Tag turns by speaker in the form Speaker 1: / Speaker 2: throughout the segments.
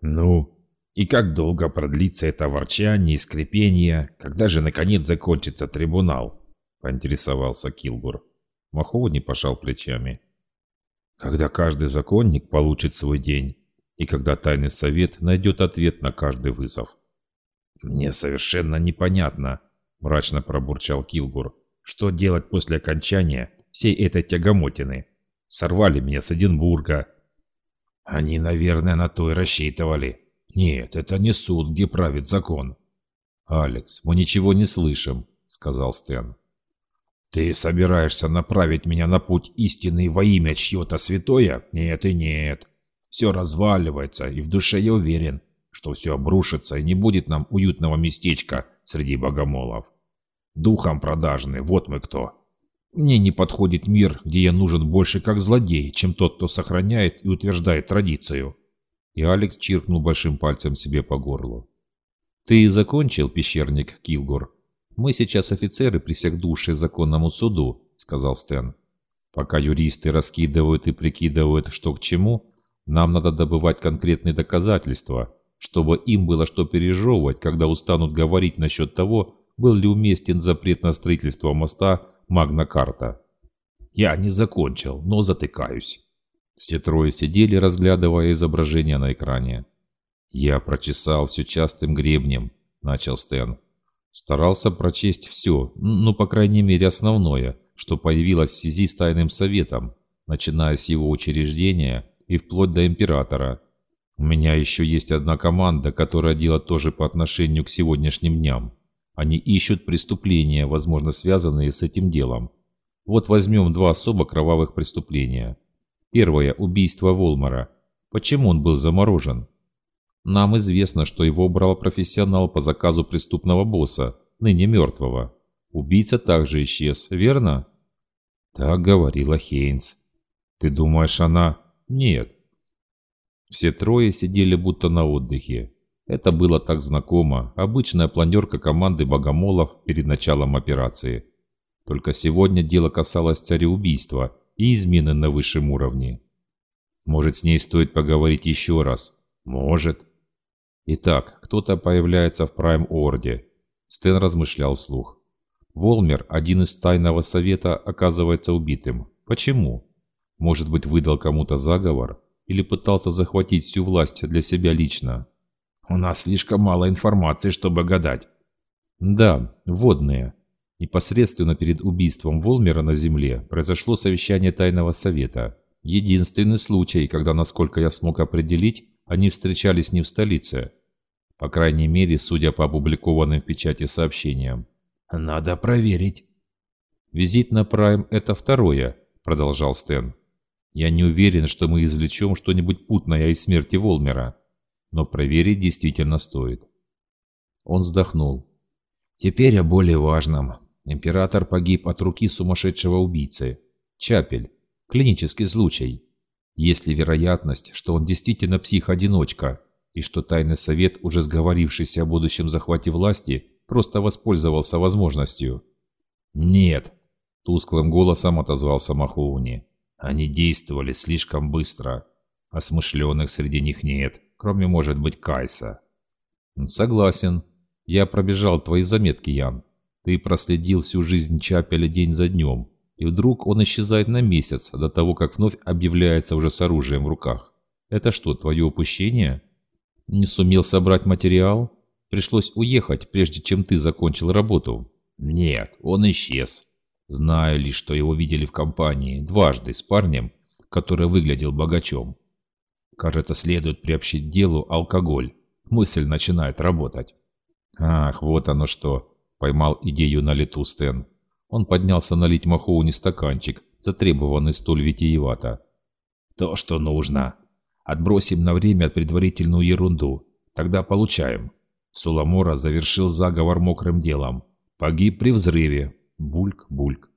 Speaker 1: Ну, и как долго продлится это ворчание и скрипение, когда же наконец закончится трибунал? Поинтересовался Килгур. Махоуни пожал плечами. Когда каждый законник получит свой день, и когда тайный совет найдет ответ на каждый вызов. «Мне совершенно непонятно», – мрачно пробурчал Килгур, – «что делать после окончания всей этой тягомотины? Сорвали меня с Эдинбурга». «Они, наверное, на то и рассчитывали. Нет, это не суд, где правит закон». «Алекс, мы ничего не слышим», – сказал Стэн. «Ты собираешься направить меня на путь истинный во имя чье-то святое? Нет и нет. Все разваливается, и в душе я уверен, что все обрушится, и не будет нам уютного местечка среди богомолов. Духом продажный, вот мы кто. Мне не подходит мир, где я нужен больше как злодей, чем тот, кто сохраняет и утверждает традицию». И Алекс чиркнул большим пальцем себе по горлу. «Ты закончил, пещерник Килгур?» «Мы сейчас офицеры присягнувшие законному суду», — сказал Стэн. «Пока юристы раскидывают и прикидывают, что к чему, нам надо добывать конкретные доказательства, чтобы им было что пережевывать, когда устанут говорить насчет того, был ли уместен запрет на строительство моста Магна-Карта». «Я не закончил, но затыкаюсь». Все трое сидели, разглядывая изображение на экране. «Я прочесал все частым гребнем», — начал Стэн. Старался прочесть все, ну, по крайней мере, основное, что появилось в связи с Тайным Советом, начиная с его учреждения и вплоть до Императора. У меня еще есть одна команда, которая делает тоже по отношению к сегодняшним дням. Они ищут преступления, возможно, связанные с этим делом. Вот возьмем два особо кровавых преступления. Первое – убийство Волмара. Почему он был заморожен? Нам известно, что его брал профессионал по заказу преступного босса, ныне мертвого. Убийца также исчез, верно? Так говорила Хейнс. Ты думаешь, она... Нет. Все трое сидели будто на отдыхе. Это было так знакомо, обычная планерка команды богомолов перед началом операции. Только сегодня дело касалось цареубийства и измены на высшем уровне. Может, с ней стоит поговорить еще раз? Может. Итак, кто-то появляется в Прайм-Орде. Стэн размышлял вслух. Волмер, один из тайного совета, оказывается убитым. Почему? Может быть, выдал кому-то заговор? Или пытался захватить всю власть для себя лично? У нас слишком мало информации, чтобы гадать. Да, водные. Непосредственно перед убийством Волмера на Земле произошло совещание Тайного Совета. Единственный случай, когда, насколько я смог определить, они встречались не в столице, по крайней мере, судя по опубликованным в печати сообщениям. «Надо проверить». «Визит на Прайм – это второе», – продолжал Стэн. «Я не уверен, что мы извлечем что-нибудь путное из смерти Волмера, но проверить действительно стоит». Он вздохнул. «Теперь о более важном. Император погиб от руки сумасшедшего убийцы. Чапель. Клинический случай. Есть ли вероятность, что он действительно псих-одиночка, и что Тайный Совет, уже сговорившийся о будущем захвате власти, просто воспользовался возможностью. «Нет», – тусклым голосом отозвался Махоуни. «Они действовали слишком быстро. Осмышленных среди них нет, кроме, может быть, Кайса». «Согласен. Я пробежал твои заметки, Ян. Ты проследил всю жизнь Чапеля день за днем, и вдруг он исчезает на месяц до того, как вновь объявляется уже с оружием в руках. Это что, твое упущение?» Не сумел собрать материал? Пришлось уехать, прежде чем ты закончил работу. Нет, он исчез. Знаю лишь, что его видели в компании дважды с парнем, который выглядел богачом. Кажется, следует приобщить делу алкоголь. Мысль начинает работать. Ах, вот оно что. Поймал идею на лету Стэн. Он поднялся налить Махоуни стаканчик, затребованный столь витиевато. То, что нужно. Отбросим на время предварительную ерунду. Тогда получаем. Суламора завершил заговор мокрым делом. Погиб при взрыве. Бульк-бульк.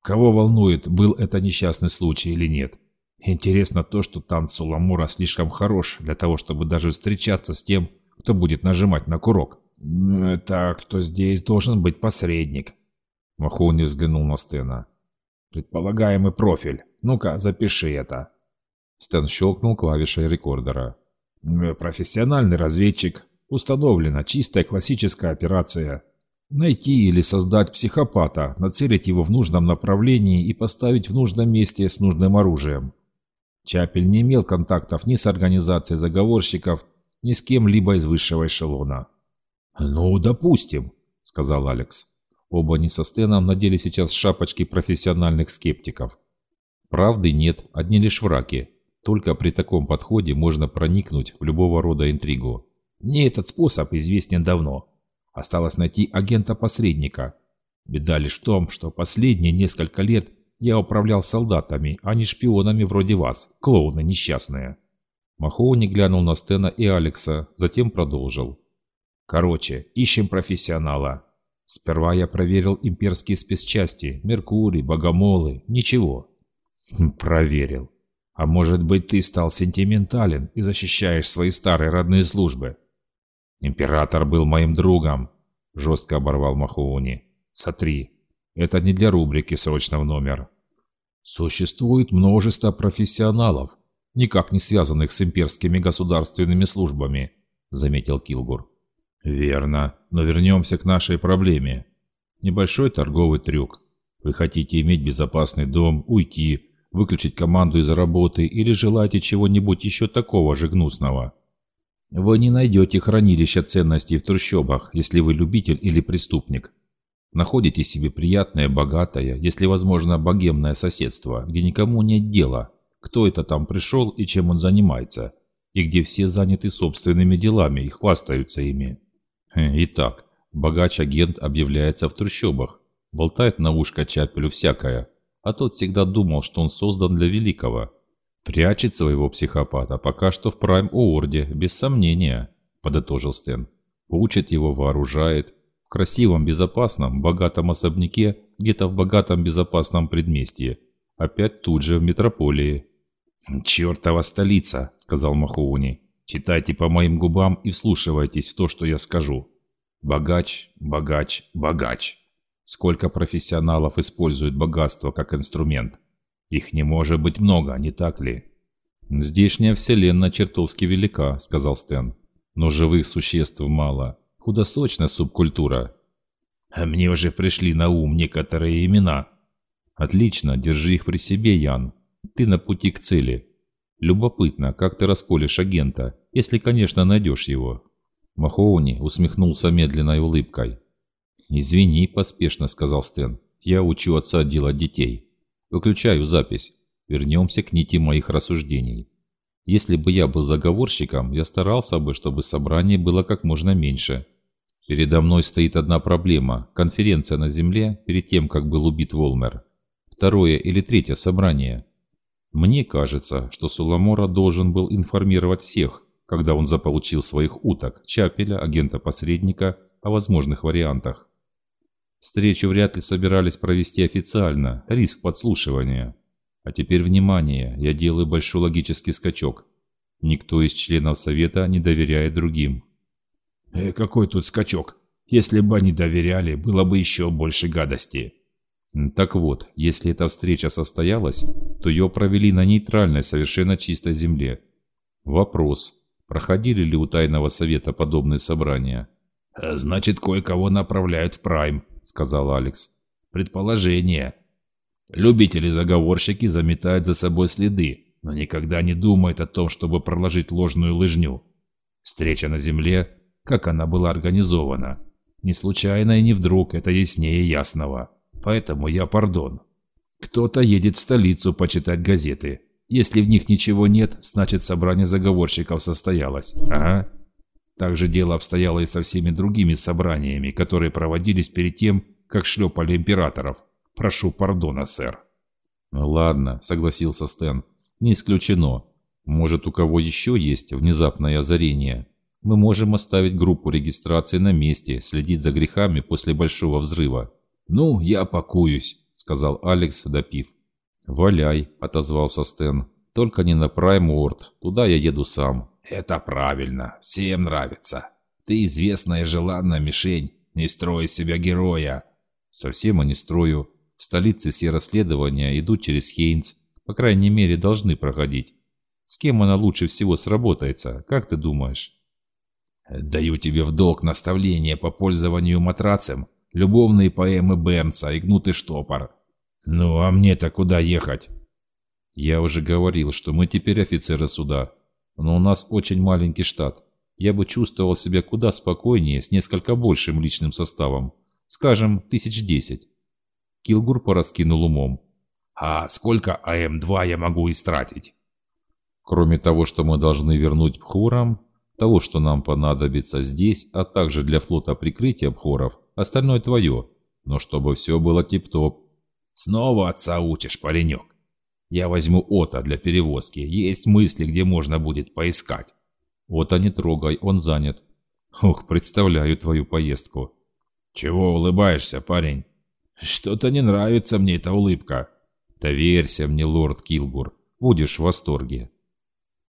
Speaker 1: Кого волнует, был это несчастный случай или нет? Интересно то, что танц Суламора слишком хорош для того, чтобы даже встречаться с тем, кто будет нажимать на курок. Так, кто здесь должен быть посредник. Махоуни взглянул на Стена. Предполагаемый профиль. Ну-ка, запиши это. Стэн щелкнул клавишей рекордера. Профессиональный разведчик. Установлена чистая классическая операция. Найти или создать психопата, нацелить его в нужном направлении и поставить в нужном месте с нужным оружием. Чапель не имел контактов ни с организацией заговорщиков, ни с кем-либо из высшего эшелона. «Ну, допустим», — сказал Алекс. Оба они со Стеном надели сейчас шапочки профессиональных скептиков. Правды нет, одни лишь враки. Только при таком подходе можно проникнуть в любого рода интригу. Мне этот способ известен давно. Осталось найти агента-посредника. Беда лишь в том, что последние несколько лет я управлял солдатами, а не шпионами вроде вас, клоуны несчастные». Махоуни глянул на Стена и Алекса, затем продолжил. «Короче, ищем профессионала. Сперва я проверил имперские спецчасти, Меркурий, Богомолы, ничего». «Хм, «Проверил. А может быть, ты стал сентиментален и защищаешь свои старые родные службы?» «Император был моим другом», – жестко оборвал Махоуни. «Сотри. Это не для рубрики «Срочно в номер». Существует множество профессионалов, никак не связанных с имперскими государственными службами, заметил Килгур. Верно, но вернемся к нашей проблеме. Небольшой торговый трюк. Вы хотите иметь безопасный дом, уйти, выключить команду из работы или желаете чего-нибудь еще такого же гнусного? Вы не найдете хранилища ценностей в трущобах, если вы любитель или преступник. Находите себе приятное, богатое, если возможно, богемное соседство, где никому нет дела, кто это там пришел и чем он занимается, и где все заняты собственными делами и хвастаются ими. Итак, богач-агент объявляется в трущобах, болтает на ушко Чапелю всякое, а тот всегда думал, что он создан для великого. Прячет своего психопата пока что в Прайм-Оорде, без сомнения, подытожил Стэн. Учит его, вооружает, красивом, безопасном, богатом особняке, где-то в богатом безопасном предместье. Опять тут же в метрополии. «Чертова столица», — сказал Махоуни. «Читайте по моим губам и вслушивайтесь в то, что я скажу. Богач, богач, богач. Сколько профессионалов используют богатство как инструмент? Их не может быть много, не так ли?» «Здешняя вселенная чертовски велика», — сказал Стэн. «Но живых существ мало худосочная субкультура. Мне уже пришли на ум некоторые имена. Отлично, держи их при себе, Ян. Ты на пути к цели. Любопытно, как ты расколешь агента, если, конечно, найдешь его. Махоуни усмехнулся медленной улыбкой. «Извини», – поспешно сказал Стэн. «Я учу отца делать детей. Выключаю запись. Вернемся к нити моих рассуждений. Если бы я был заговорщиком, я старался бы, чтобы собрание было как можно меньше. Передо мной стоит одна проблема – конференция на Земле перед тем, как был убит Волмер. Второе или третье собрание. Мне кажется, что Суламора должен был информировать всех, когда он заполучил своих уток, Чапеля, агента-посредника, о возможных вариантах. Встречу вряд ли собирались провести официально, риск подслушивания. А теперь внимание, я делаю большой логический скачок. Никто из членов Совета не доверяет другим. Э, какой тут скачок? Если бы они доверяли, было бы еще больше гадости. Так вот, если эта встреча состоялась, то ее провели на нейтральной, совершенно чистой земле. Вопрос, проходили ли у Тайного Совета подобные собрания? «Э, «Значит, кое-кого направляют в Прайм», — сказал Алекс. «Предположение. Любители-заговорщики заметают за собой следы, но никогда не думают о том, чтобы проложить ложную лыжню. Встреча на Земле как она была организована. Не случайно и не вдруг, это яснее ясного. Поэтому я пардон. Кто-то едет в столицу почитать газеты. Если в них ничего нет, значит собрание заговорщиков состоялось. Ага. Так же дело обстояло и со всеми другими собраниями, которые проводились перед тем, как шлепали императоров. Прошу пардона, сэр. Ладно, согласился Стэн. Не исключено. Может, у кого еще есть внезапное озарение мы можем оставить группу регистрации на месте, следить за грехами после большого взрыва. «Ну, я пакуюсь», — сказал Алекс, допив. «Валяй», — отозвался Стэн. «Только не на Прайм-Уорд. Туда я еду сам». «Это правильно. Всем нравится. Ты известная желанная мишень. Не строй себя героя». «Совсем и не строю. В столице все расследования идут через Хейнс. По крайней мере, должны проходить. С кем она лучше всего сработается, как ты думаешь? Даю тебе в долг наставление по пользованию матрацем, любовные поэмы Бернса и гнутый штопор. Ну, а мне-то куда ехать? Я уже говорил, что мы теперь офицеры суда, но у нас очень маленький штат. Я бы чувствовал себя куда спокойнее с несколько большим личным составом. Скажем, тысяч десять. Килгур пораскинул умом. А сколько АМ-2 я могу истратить? Кроме того, что мы должны вернуть Пхурам, того, что нам понадобится здесь, а также для флота прикрытия Пхоров, остальное твое. Но чтобы все было тип-топ. Снова отца учишь, паренек. Я возьму Ота для перевозки. Есть мысли, где можно будет поискать. Ота не трогай, он занят. Ох, представляю твою поездку. Чего улыбаешься, парень? Что-то не нравится мне эта улыбка. Доверься мне, лорд Килгур. Будешь в восторге.